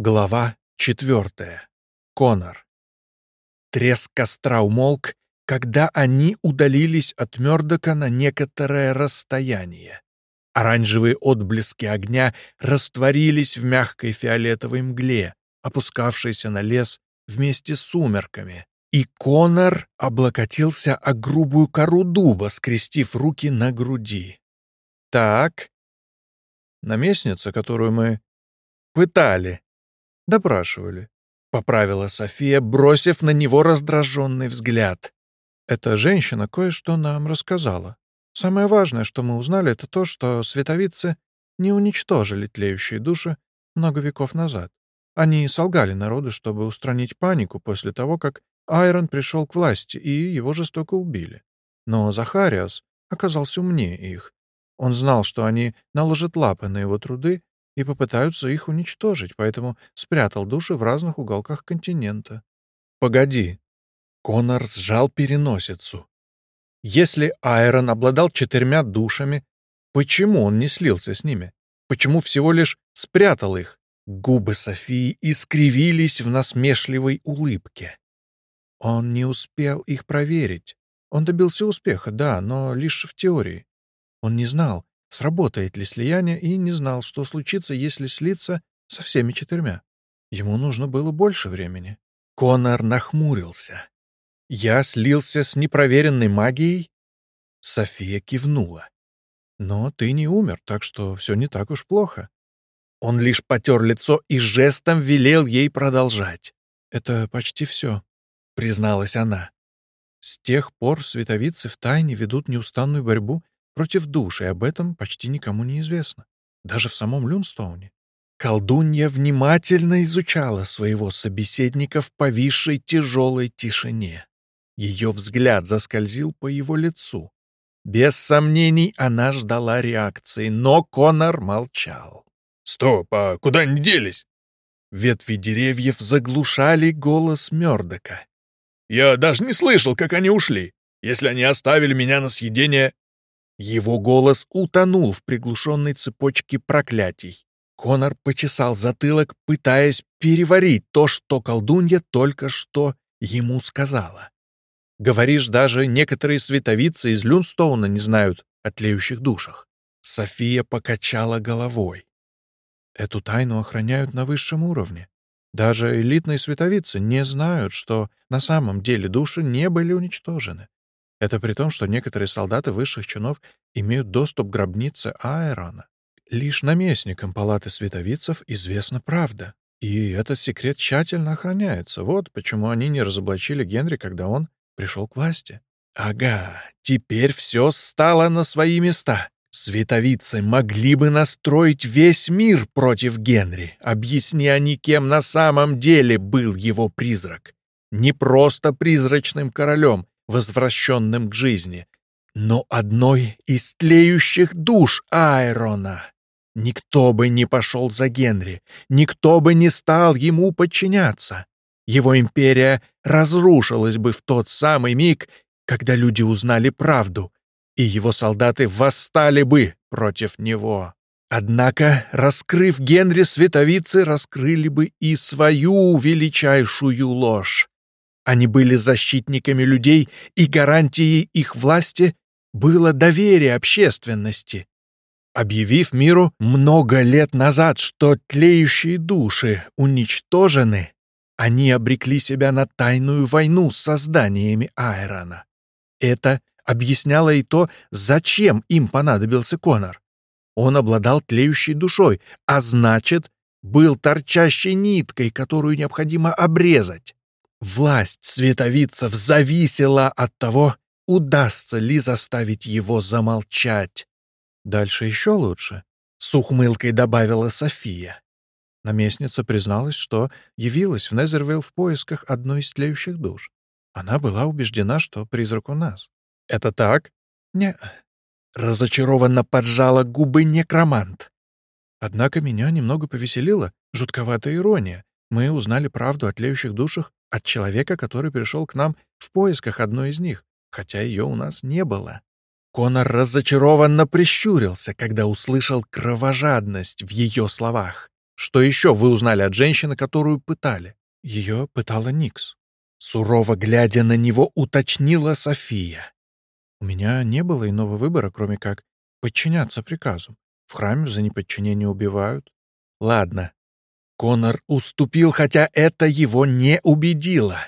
Глава четвертая. Конор. Треск костра умолк, когда они удалились от Мёрдока на некоторое расстояние. Оранжевые отблески огня растворились в мягкой фиолетовой мгле, опускавшейся на лес вместе с сумерками, и Конор облокотился о грубую кору дуба, скрестив руки на груди. «Так, наместница, которую мы пытали, допрашивали», — поправила София, бросив на него раздраженный взгляд. «Эта женщина кое-что нам рассказала. Самое важное, что мы узнали, это то, что световицы не уничтожили тлеющие души много веков назад. Они солгали народу, чтобы устранить панику после того, как Айрон пришел к власти, и его жестоко убили. Но Захариас оказался умнее их. Он знал, что они наложат лапы на его труды и попытаются их уничтожить, поэтому спрятал души в разных уголках континента. «Погоди!» Конор сжал переносицу. Если Айрон обладал четырьмя душами, почему он не слился с ними? Почему всего лишь спрятал их? Губы Софии искривились в насмешливой улыбке. Он не успел их проверить. Он добился успеха, да, но лишь в теории. Он не знал, сработает ли слияние, и не знал, что случится, если слиться со всеми четырьмя. Ему нужно было больше времени. Конор нахмурился. «Я слился с непроверенной магией?» София кивнула. «Но ты не умер, так что все не так уж плохо». Он лишь потер лицо и жестом велел ей продолжать. «Это почти все», — призналась она. С тех пор световицы втайне ведут неустанную борьбу против души, и об этом почти никому не известно, даже в самом Люнстоуне. Колдунья внимательно изучала своего собеседника в повисшей тяжелой тишине. Ее взгляд заскользил по его лицу. Без сомнений она ждала реакции, но Конор молчал. «Стоп, а куда они делись?» Ветви деревьев заглушали голос Мёрдока. «Я даже не слышал, как они ушли. Если они оставили меня на съедение, его голос утонул в приглушенной цепочке проклятий. Конор почесал затылок, пытаясь переварить то, что колдунья только что ему сказала. «Говоришь, даже некоторые световицы из Люнстоуна не знают о тлеющих душах». София покачала головой. Эту тайну охраняют на высшем уровне. Даже элитные световицы не знают, что на самом деле души не были уничтожены. Это при том, что некоторые солдаты высших чинов имеют доступ к гробнице Аэрона. Лишь наместникам палаты световицев известна правда, и этот секрет тщательно охраняется. Вот почему они не разоблачили Генри, когда он пришел к власти. Ага, теперь все стало на свои места. Световицы могли бы настроить весь мир против Генри, объясни они, кем на самом деле был его призрак. Не просто призрачным королем, возвращенным к жизни, но одной из тлеющих душ Айрона. Никто бы не пошел за Генри, никто бы не стал ему подчиняться. Его империя разрушилась бы в тот самый миг, когда люди узнали правду, и его солдаты восстали бы против него. Однако, раскрыв Генри, световицы раскрыли бы и свою величайшую ложь. Они были защитниками людей, и гарантией их власти было доверие общественности. Объявив миру много лет назад, что тлеющие души уничтожены, они обрекли себя на тайную войну с созданиями Айрона. Это объясняло и то, зачем им понадобился Конор. Он обладал тлеющей душой, а значит, был торчащей ниткой, которую необходимо обрезать. Власть световицев зависела от того, удастся ли заставить его замолчать. Дальше еще лучше, — с ухмылкой добавила София. Наместница призналась, что явилась в Незервилл в поисках одной из тлеющих душ. Она была убеждена, что призрак у нас. «Это так?» «Не». Разочарованно поджала губы некромант. Однако меня немного повеселила жутковатая ирония. Мы узнали правду о тлеющих душах от человека, который пришел к нам в поисках одной из них, хотя ее у нас не было. Конор разочарованно прищурился, когда услышал кровожадность в ее словах. Что еще вы узнали от женщины, которую пытали? Ее пытала Никс. Сурово глядя на него, уточнила София. У меня не было иного выбора, кроме как подчиняться приказу. В храме за неподчинение убивают. Ладно. Конор уступил, хотя это его не убедило.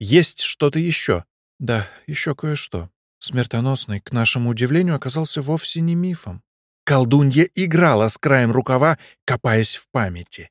Есть что-то еще? Да, еще кое-что. Смертоносный, к нашему удивлению, оказался вовсе не мифом. Колдунья играла с краем рукава, копаясь в памяти.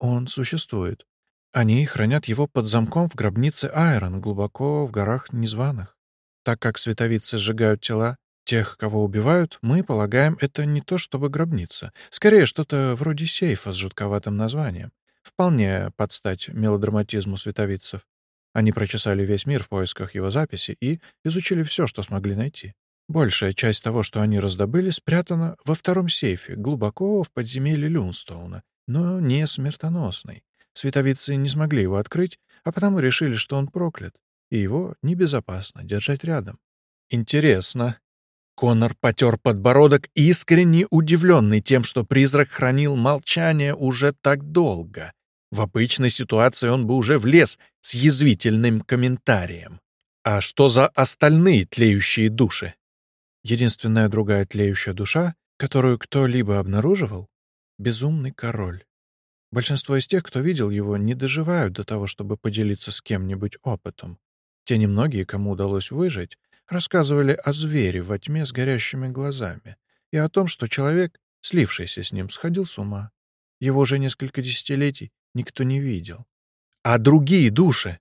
Он существует. Они хранят его под замком в гробнице Айрон, глубоко в горах незваных. Так как световицы сжигают тела тех, кого убивают, мы полагаем, это не то чтобы гробница. Скорее, что-то вроде сейфа с жутковатым названием. Вполне подстать мелодраматизму световицев. Они прочесали весь мир в поисках его записи и изучили все, что смогли найти. Большая часть того, что они раздобыли, спрятана во втором сейфе, глубоко в подземелье Люнстоуна, но не смертоносный. Световицы не смогли его открыть, а потому решили, что он проклят, и его небезопасно держать рядом. Интересно. Конор потер подбородок, искренне удивленный тем, что призрак хранил молчание уже так долго. В обычной ситуации он бы уже влез с язвительным комментарием. А что за остальные тлеющие души? Единственная другая тлеющая душа, которую кто-либо обнаруживал — безумный король. Большинство из тех, кто видел его, не доживают до того, чтобы поделиться с кем-нибудь опытом. Те немногие, кому удалось выжить, рассказывали о звере во тьме с горящими глазами и о том, что человек, слившийся с ним, сходил с ума. Его уже несколько десятилетий никто не видел. А другие души?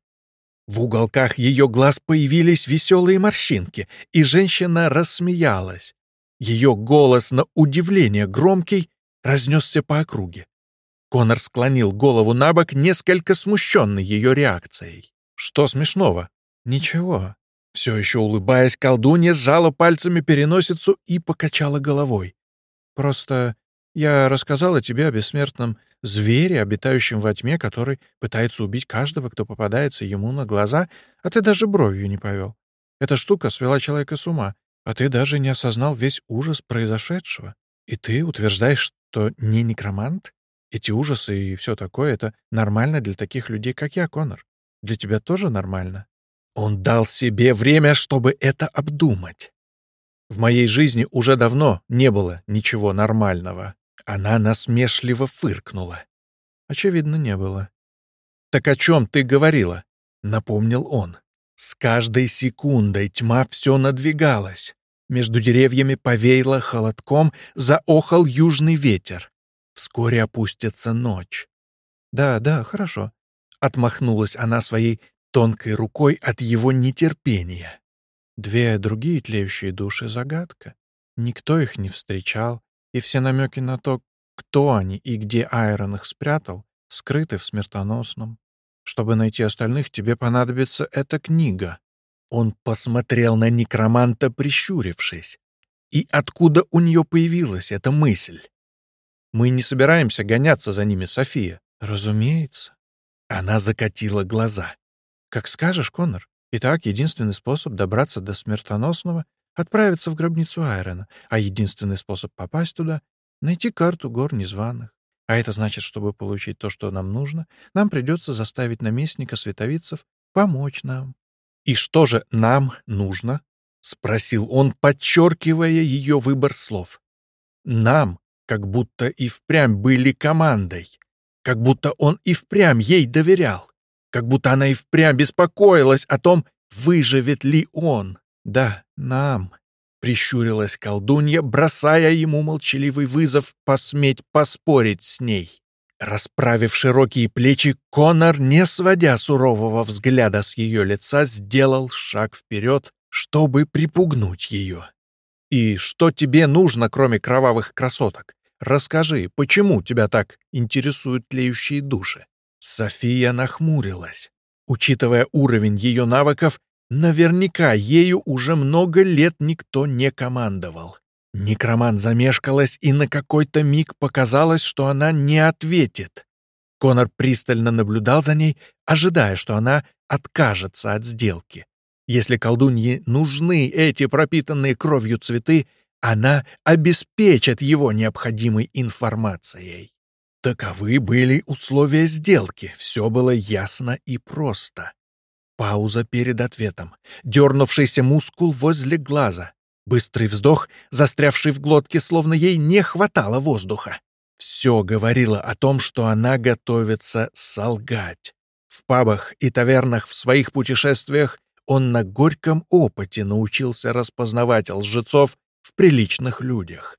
В уголках ее глаз появились веселые морщинки, и женщина рассмеялась. Ее голос на удивление громкий разнесся по округе. Конор склонил голову на бок, несколько смущенный ее реакцией. «Что смешного?» «Ничего». Все еще улыбаясь, колдунья сжала пальцами переносицу и покачала головой. «Просто я рассказала тебе о бессмертном звере, обитающем во тьме, который пытается убить каждого, кто попадается ему на глаза, а ты даже бровью не повел. Эта штука свела человека с ума, а ты даже не осознал весь ужас произошедшего. И ты утверждаешь, что не некромант? Эти ужасы и все такое — это нормально для таких людей, как я, Конор. Для тебя тоже нормально?» Он дал себе время, чтобы это обдумать. В моей жизни уже давно не было ничего нормального. Она насмешливо фыркнула. Очевидно, не было. «Так о чем ты говорила?» — напомнил он. С каждой секундой тьма все надвигалась. Между деревьями повеяло холодком, заохал южный ветер. Вскоре опустится ночь. «Да, да, хорошо», — отмахнулась она своей тонкой рукой от его нетерпения. Две другие тлеющие души — загадка. Никто их не встречал, и все намеки на то, кто они и где Айрон их спрятал, скрыты в смертоносном. Чтобы найти остальных, тебе понадобится эта книга. Он посмотрел на некроманта, прищурившись. И откуда у нее появилась эта мысль? Мы не собираемся гоняться за ними, София. Разумеется. Она закатила глаза. Как скажешь, Коннор. Итак, единственный способ добраться до смертоносного отправиться в гробницу Айрона, а единственный способ попасть туда — найти карту гор незваных. А это значит, чтобы получить то, что нам нужно, нам придется заставить наместника световицев помочь нам. «И что же нам нужно?» — спросил он, подчеркивая ее выбор слов. «Нам, как будто и впрямь были командой, как будто он и впрямь ей доверял, как будто она и впрямь беспокоилась о том, выживет ли он. «Да, нам», — прищурилась колдунья, бросая ему молчаливый вызов посметь поспорить с ней. Расправив широкие плечи, Конор, не сводя сурового взгляда с ее лица, сделал шаг вперед, чтобы припугнуть ее. «И что тебе нужно, кроме кровавых красоток? Расскажи, почему тебя так интересуют тлеющие души?» София нахмурилась. Учитывая уровень ее навыков, Наверняка ею уже много лет никто не командовал. Некроман замешкалась, и на какой-то миг показалось, что она не ответит. Конор пристально наблюдал за ней, ожидая, что она откажется от сделки. Если колдунье нужны эти пропитанные кровью цветы, она обеспечит его необходимой информацией. Таковы были условия сделки, все было ясно и просто. Пауза перед ответом, дернувшийся мускул возле глаза, быстрый вздох, застрявший в глотке, словно ей не хватало воздуха. Все говорило о том, что она готовится солгать. В пабах и тавернах в своих путешествиях он на горьком опыте научился распознавать лжецов в приличных людях.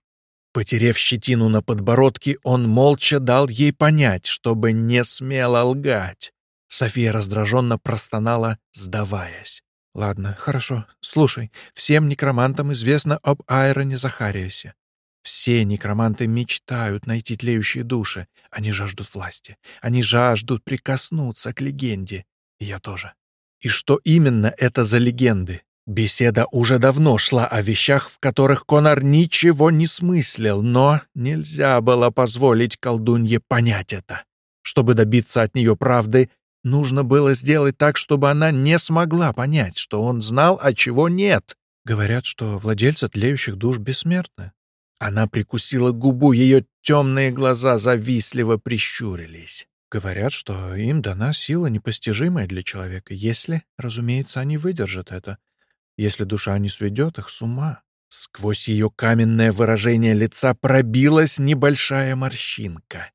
Потерев щетину на подбородке, он молча дал ей понять, чтобы не смело лгать. София раздраженно простонала, сдаваясь. «Ладно, хорошо. Слушай, всем некромантам известно об Айроне Захариусе. Все некроманты мечтают найти тлеющие души. Они жаждут власти. Они жаждут прикоснуться к легенде. И я тоже. И что именно это за легенды? Беседа уже давно шла о вещах, в которых Конор ничего не смыслил, но нельзя было позволить колдунье понять это. Чтобы добиться от нее правды, нужно было сделать так, чтобы она не смогла понять, что он знал, а чего нет. Говорят, что владельцы тлеющих душ бессмертны. Она прикусила губу, ее темные глаза завистливо прищурились. Говорят, что им дана сила непостижимая для человека, если, разумеется, они выдержат это, если душа не сведет их с ума. Сквозь ее каменное выражение лица пробилась небольшая морщинка.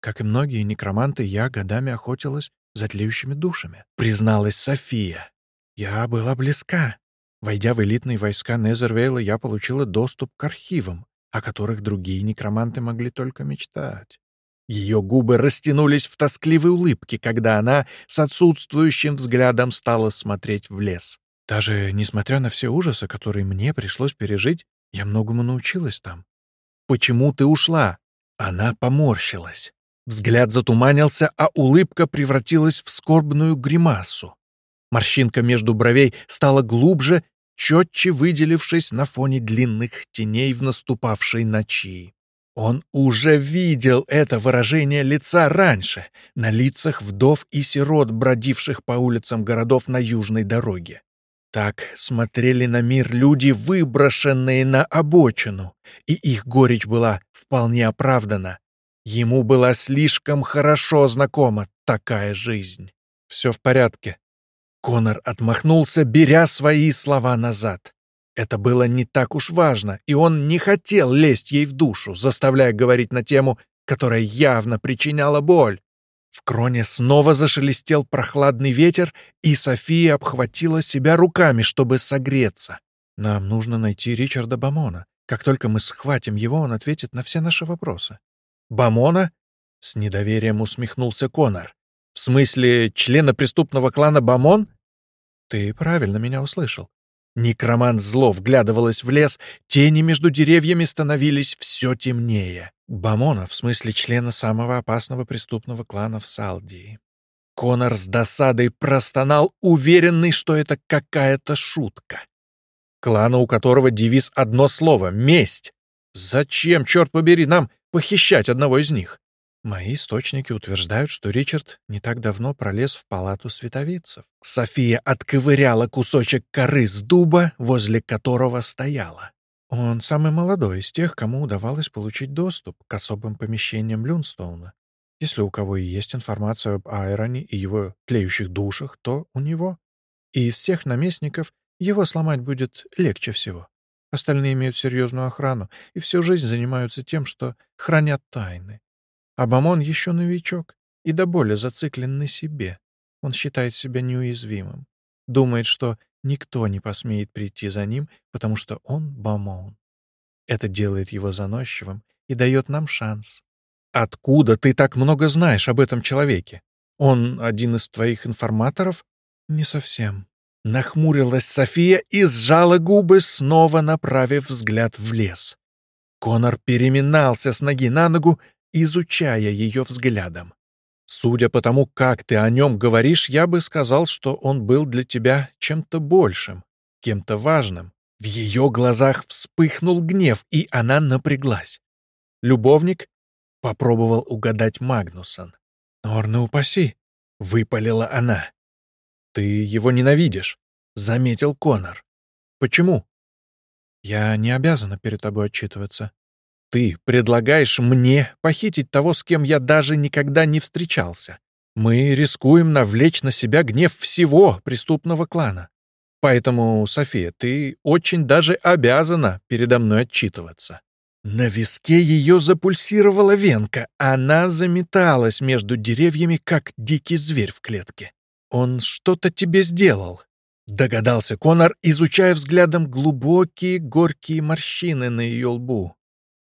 Как и многие некроманты, я годами охотилась за тлеющими душами, призналась София. Я была близка. Войдя в элитные войска Незервейла, я получила доступ к архивам, о которых другие некроманты могли только мечтать. Ее губы растянулись в тоскливой улыбке, когда она с отсутствующим взглядом стала смотреть в лес. Даже несмотря на все ужасы, которые мне пришлось пережить, я многому научилась там. «Почему ты ушла?» Она поморщилась. Взгляд затуманился, а улыбка превратилась в скорбную гримасу. Морщинка между бровей стала глубже четче выделившись на фоне длинных теней в наступавшей ночи. Он уже видел это выражение лица раньше, на лицах вдов и сирот, бродивших по улицам городов на южной дороге. Так смотрели на мир люди, выброшенные на обочину, и их горечь была вполне оправдана. Ему была слишком хорошо знакома такая жизнь. «Все в порядке», Конор отмахнулся, беря свои слова назад. Это было не так уж важно, и он не хотел лезть ей в душу, заставляя говорить на тему, которая явно причиняла боль. В кроне снова зашелестел прохладный ветер, и София обхватила себя руками, чтобы согреться. «Нам нужно найти Ричарда Бамона. Как только мы схватим его, он ответит на все наши вопросы». «Бамона?» — с недоверием усмехнулся Конор. «В смысле, члена преступного клана Бамон?» «Ты правильно меня услышал». Некромант зло вглядывалась в лес, тени между деревьями становились все темнее. Бамона, в смысле члена самого опасного преступного клана в Салдии. Конор с досадой простонал, уверенный, что это какая-то шутка. Клана, у которого девиз одно слово — месть. Зачем, черт побери, нам похищать одного из них? Мои источники утверждают, что Ричард не так давно пролез в палату световицев. София отковыряла кусочек коры с дуба, возле которого стояла. Он самый молодой из тех, кому удавалось получить доступ к особым помещениям Люнстоуна. Если у кого и есть информация об Айроне и его тлеющих душах, то у него. И всех наместников его сломать будет легче всего. Остальные имеют серьезную охрану и всю жизнь занимаются тем, что хранят тайны. А Бамон еще новичок и до боли зациклен на себе. Он считает себя неуязвимым. Думает, что никто не посмеет прийти за ним, потому что он Бамон. Это делает его заносчивым и дает нам шанс. «Откуда ты так много знаешь об этом человеке? Он один из твоих информаторов?» «Не совсем». Нахмурилась София и сжала губы, снова направив взгляд в лес. Конор переминался с ноги на ногу, изучая ее взглядом. «Судя по тому, как ты о нем говоришь, я бы сказал, что он был для тебя чем-то большим, кем-то важным». В ее глазах вспыхнул гнев, и она напряглась. «Любовник?» — попробовал угадать Магнусон. «Норны упаси!» — выпалила она. «Ты его ненавидишь», — заметил Конор. «Почему?» «Я не обязана перед тобой отчитываться. Ты предлагаешь мне похитить того, с кем я даже никогда не встречался. Мы рискуем навлечь на себя гнев всего преступного клана. Поэтому, София, ты очень даже обязана передо мной отчитываться. На виске ее запульсировала венка. Она заметалась между деревьями, как дикий зверь в клетке. «Он что-то тебе сделал», — догадался Конор, изучая взглядом глубокие горькие морщины на ее лбу.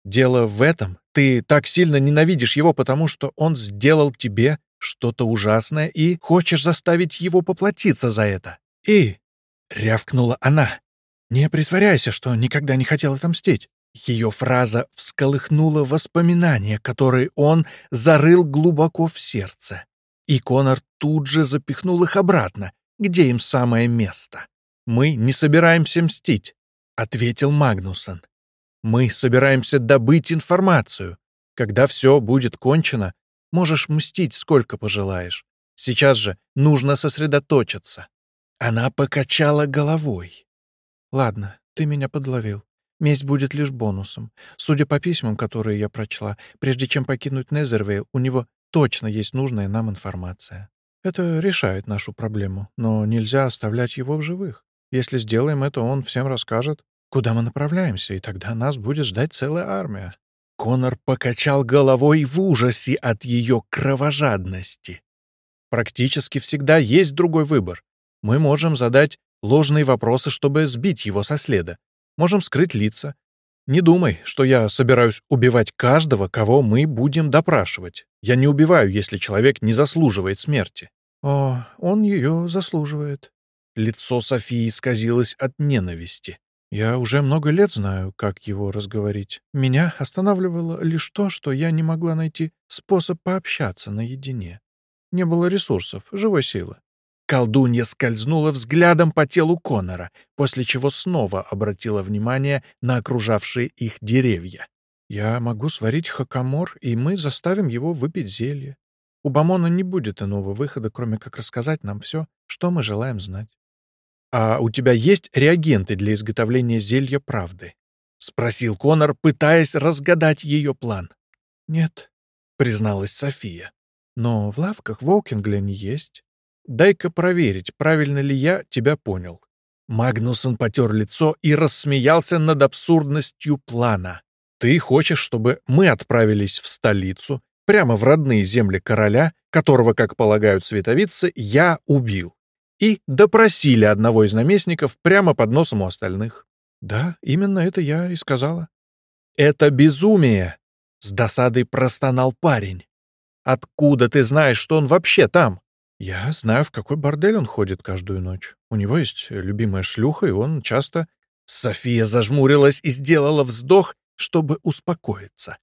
«Дело в этом. Ты так сильно ненавидишь его, потому что он сделал тебе что-то ужасное и хочешь заставить его поплатиться за это. И...» — рявкнула она. «Не притворяйся, что никогда не хотел отомстить. Ее фраза всколыхнула воспоминания, которые он зарыл глубоко в сердце. И Конор тут же запихнул их обратно, где им самое место. «Мы не собираемся мстить», — ответил Магнусон. «Мы собираемся добыть информацию. Когда все будет кончено, можешь мстить сколько пожелаешь. Сейчас же нужно сосредоточиться». Она покачала головой. «Ладно, ты меня подловил. Месть будет лишь бонусом. Судя по письмам, которые я прочла, прежде чем покинуть Незервейл, у него точно есть нужная нам информация. Это решает нашу проблему, но нельзя оставлять его в живых. Если сделаем это, он всем расскажет, куда мы направляемся, и тогда нас будет ждать целая армия». Конор покачал головой в ужасе от ее кровожадности. «Практически всегда есть другой выбор. Мы можем задать ложные вопросы, чтобы сбить его со следа. Можем скрыть лица. Не думай, что я собираюсь убивать каждого, кого мы будем допрашивать. Я не убиваю, если человек не заслуживает смерти. О, он ее заслуживает. Лицо Софии исказилось от ненависти. Я уже много лет знаю, как его разговорить. Меня останавливало лишь то, что я не могла найти способ пообщаться наедине. Не было ресурсов, живой силы. Колдунья скользнула взглядом по телу Конора, после чего снова обратила внимание на окружавшие их деревья. «Я могу сварить хакамор, и мы заставим его выпить зелье. У Бамона не будет иного выхода, кроме как рассказать нам все, что мы желаем знать». «А у тебя есть реагенты для изготовления зелья правды?» — спросил Конор, пытаясь разгадать ее план. «Нет», — призналась София. «Но в лавках в Оукинглене есть. Дай-ка проверить, правильно ли я тебя понял». Магнусон потер лицо и рассмеялся над абсурдностью плана. «Ты хочешь, чтобы мы отправились в столицу, прямо в родные земли короля, которого, как полагают световицы, я убил, и допросили одного из наместников прямо под носом у остальных?» «Да, именно это я и сказала». «Это безумие!» — с досадой простонал парень. «Откуда ты знаешь, что он вообще там?» Я знаю, в какой бордель он ходит каждую ночь. У него есть любимая шлюха, и он часто... София зажмурилась и сделала вздох, чтобы успокоиться.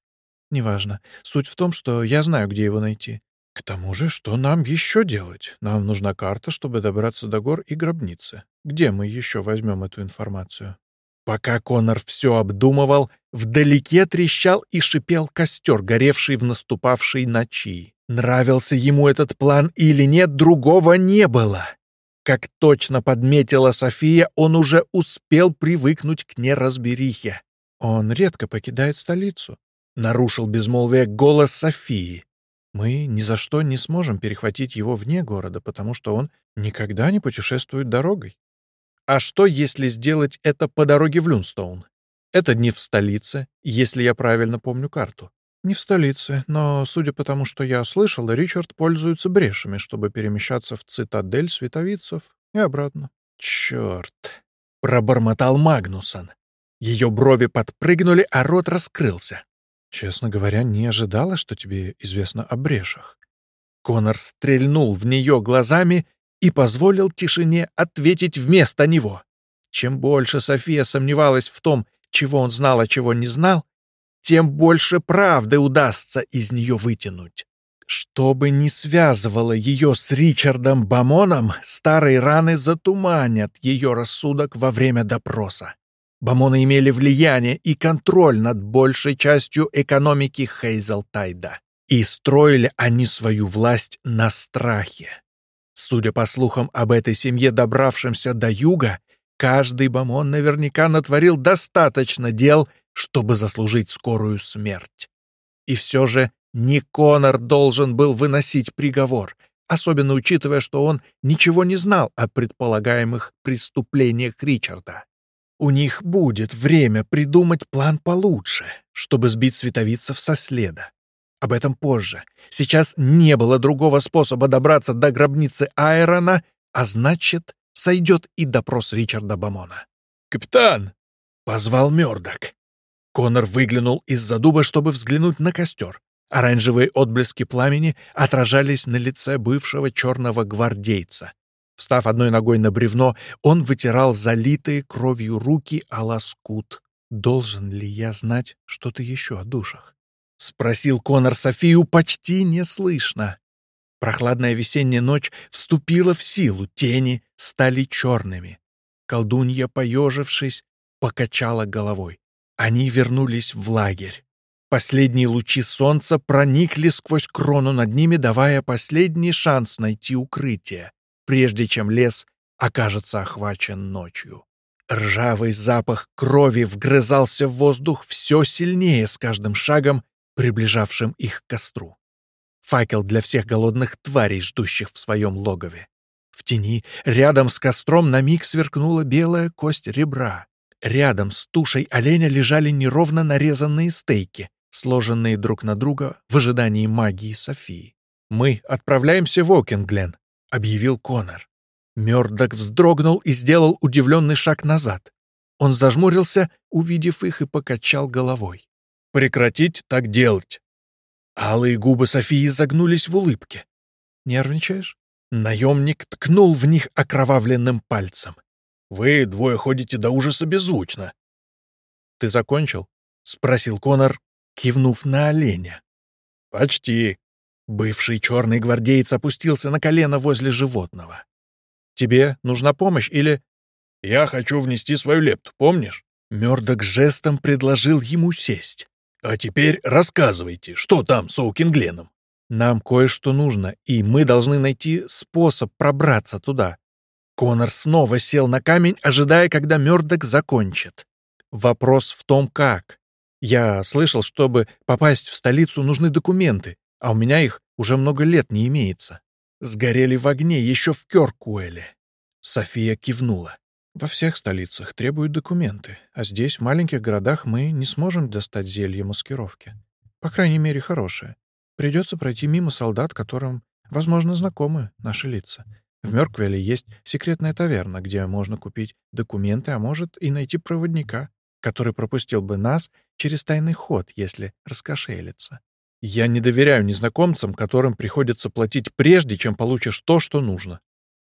Неважно. Суть в том, что я знаю, где его найти. К тому же, что нам еще делать? Нам нужна карта, чтобы добраться до гор и гробницы. Где мы еще возьмем эту информацию? Пока Конор все обдумывал, вдалеке трещал и шипел костер, горевший в наступавшей ночи. Нравился ему этот план или нет, другого не было. Как точно подметила София, он уже успел привыкнуть к неразберихе. «Он редко покидает столицу», — нарушил безмолвие голос Софии. «Мы ни за что не сможем перехватить его вне города, потому что он никогда не путешествует дорогой». «А что, если сделать это по дороге в Люнстоун? Это не в столице, если я правильно помню карту. «Не в столице, но, судя по тому, что я слышал, Ричард пользуется брешами, чтобы перемещаться в цитадель световицев и обратно». «Черт!» — пробормотал Магнусон. Ее брови подпрыгнули, а рот раскрылся. «Честно говоря, не ожидала, что тебе известно о брешах». Конор стрельнул в нее глазами и позволил тишине ответить вместо него. Чем больше София сомневалась в том, чего он знал, а чего не знал, тем больше правды удастся из нее вытянуть. Что бы ни связывало ее с Ричардом Бамоном, старые раны затуманят ее рассудок во время допроса. Бамоны имели влияние и контроль над большей частью экономики Хейзелтайда. И строили они свою власть на страхе. Судя по слухам об этой семье, добравшемся до юга, каждый Бамон наверняка натворил достаточно дел, чтобы заслужить скорую смерть. И все же не Конор должен был выносить приговор, особенно учитывая, что он ничего не знал о предполагаемых преступлениях Ричарда. У них будет время придумать план получше, чтобы сбить световицев со следа. Об этом позже. Сейчас не было другого способа добраться до гробницы Айрона, а значит, сойдет и допрос Ричарда Бамона. «Капитан!» — позвал Мёрдок. Конор выглянул из-за дуба, чтобы взглянуть на костер. Оранжевые отблески пламени отражались на лице бывшего черного гвардейца. Встав одной ногой на бревно, он вытирал залитые кровью руки о лоскут. «Должен ли я знать что-то еще о душах?» — спросил Конор Софию почти неслышно. Прохладная весенняя ночь вступила в силу, тени стали черными. Колдунья, поежившись, покачала головой. Они вернулись в лагерь. Последние лучи солнца проникли сквозь крону над ними, давая последний шанс найти укрытие, прежде чем лес окажется охвачен ночью. Ржавый запах крови вгрызался в воздух все сильнее с каждым шагом, приближавшим их к костру. Факел для всех голодных тварей, ждущих в своем логове. В тени, рядом с костром, на миг сверкнула белая кость ребра. Рядом с тушей оленя лежали неровно нарезанные стейки, сложенные друг на друга в ожидании магии Софии. «Мы отправляемся в Окинглен», — объявил Конор. Мёрдок вздрогнул и сделал удивленный шаг назад. Он зажмурился, увидев их, и покачал головой. «Прекратить так делать!» Алые губы Софии загнулись в улыбке. «Нервничаешь?» Наемник ткнул в них окровавленным пальцем. «Вы двое ходите до ужаса беззвучно». «Ты закончил?» — спросил Конор, кивнув на оленя. «Почти». Бывший черный гвардеец опустился на колено возле животного. «Тебе нужна помощь или...» «Я хочу внести свою лепту, помнишь?» Мёрдок жестом предложил ему сесть. «А теперь рассказывайте, что там с Оукингленом?» «Нам кое-что нужно, и мы должны найти способ пробраться туда». Конор снова сел на камень, ожидая, когда Мёрдок закончит. Вопрос в том, как. Я слышал, чтобы попасть в столицу нужны документы, а у меня их уже много лет не имеется. Сгорели в огне еще в Кёркуэле. София кивнула. Во всех столицах требуют документы, а здесь, в маленьких городах, мы не сможем достать зелье маскировки. По крайней мере, хорошее. Придется пройти мимо солдат, которым, возможно, знакомы наши лица. В Мёрквеле есть секретная таверна, где можно купить документы, а может и найти проводника который пропустил бы нас через тайный ход, если раскошелится. Я не доверяю незнакомцам, которым приходится платить прежде, чем получишь то, что нужно.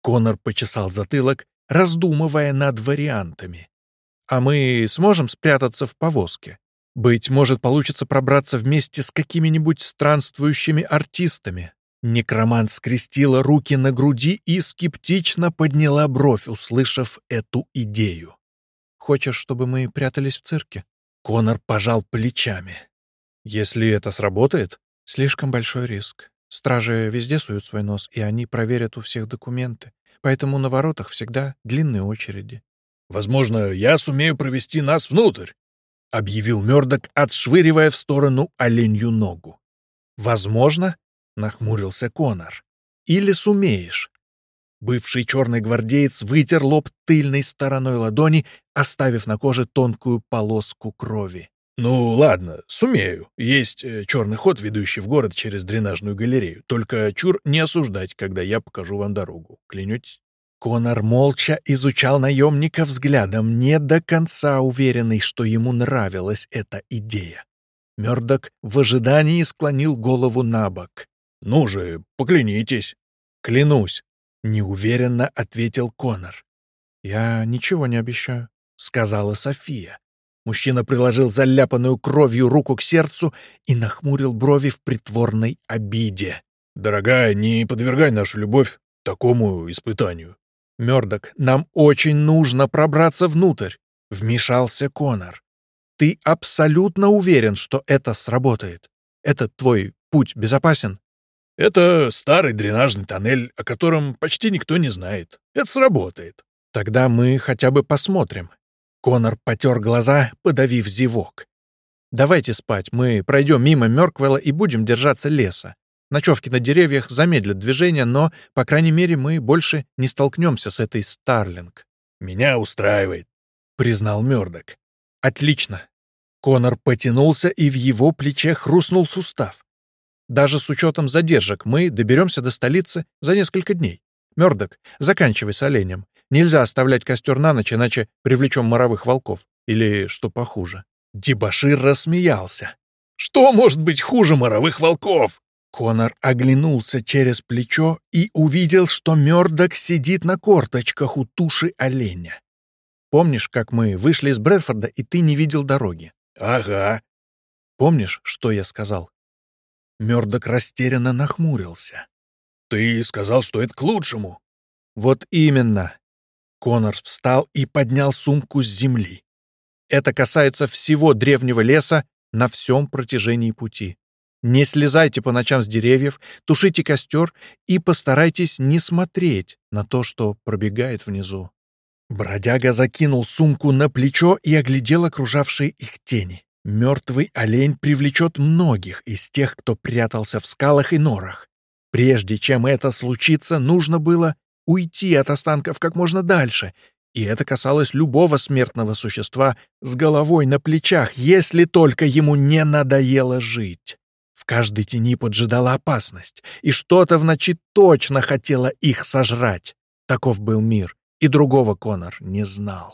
Конор почесал затылок, раздумывая над вариантами. А мы сможем спрятаться в повозке? Быть может, получится пробраться вместе с какими-нибудь странствующими артистами. Некромант скрестила руки на груди и скептично подняла бровь, услышав эту идею. Хочешь, чтобы мы прятались в цирке?» Конор пожал плечами. «Если это сработает, слишком большой риск. Стражи везде суют свой нос, и они проверят у всех документы. Поэтому на воротах всегда длинные очереди». «Возможно, я сумею провести нас внутрь», — объявил Мёрдок, отшвыривая в сторону оленью ногу. «Возможно?» — нахмурился Конор. «Или сумеешь?» Бывший черный гвардеец вытер лоб тыльной стороной ладони, оставив на коже тонкую полоску крови. «Ну, ладно, сумею. Есть э, черный ход, ведущий в город через дренажную галерею. Только чур не осуждать, когда я покажу вам дорогу. Клянетесь?» Конор молча изучал наемника взглядом, не до конца уверенный, что ему нравилась эта идея. Мёрдок в ожидании склонил голову на бок. «Ну же, поклянитесь!» «Клянусь!» — неуверенно ответил Конор. «Я ничего не обещаю», — сказала София. Мужчина приложил заляпанную кровью руку к сердцу и нахмурил брови в притворной обиде. «Дорогая, не подвергай нашу любовь такому испытанию». «Мёрдок, нам очень нужно пробраться внутрь», — вмешался Конор. «Ты абсолютно уверен, что это сработает? Этот твой путь безопасен?» Это старый дренажный тоннель, о котором почти никто не знает. Это сработает. Тогда мы хотя бы посмотрим. Конор потер глаза, подавив зевок. «Давайте спать, мы пройдем мимо Мёрквелла и будем держаться леса. Ночевки на деревьях замедлят движение, но, по крайней мере, мы больше не столкнемся с этой Старлинг». «Меня устраивает», — признал Мёрдок. «Отлично». Конор потянулся, и в его плече хрустнул сустав. «Даже с учетом задержек мы доберемся до столицы за несколько дней. Мёрдок, заканчивай с оленем. Нельзя оставлять костер на ночь, иначе привлечем моровых волков. Или что похуже». Дебашир рассмеялся. «Что может быть хуже моровых волков?» Конор оглянулся через плечо и увидел, что Мёрдок сидит на корточках у туши оленя. «Помнишь, как мы вышли из Брэдфорда, и ты не видел дороги?» «Ага». «Помнишь, что я сказал?» Мёрдок растерянно нахмурился. «Ты сказал, что это к лучшему». «Вот именно». Конор встал и поднял сумку с земли. Это касается всего древнего леса на всем протяжении пути. Не слезайте по ночам с деревьев, тушите костер и постарайтесь не смотреть на то, что пробегает внизу. Бродяга закинул сумку на плечо и оглядел окружавшие их тени. Мертвый олень привлечет многих из тех, кто прятался в скалах и норах. Прежде чем это случится, нужно было уйти от останков как можно дальше и это касалось любого смертного существа с головой на плечах, если только ему не надоело жить. В каждой тени поджидала опасность, и что-то в ночи точно хотело их сожрать. Таков был мир, и другого Конор не знал.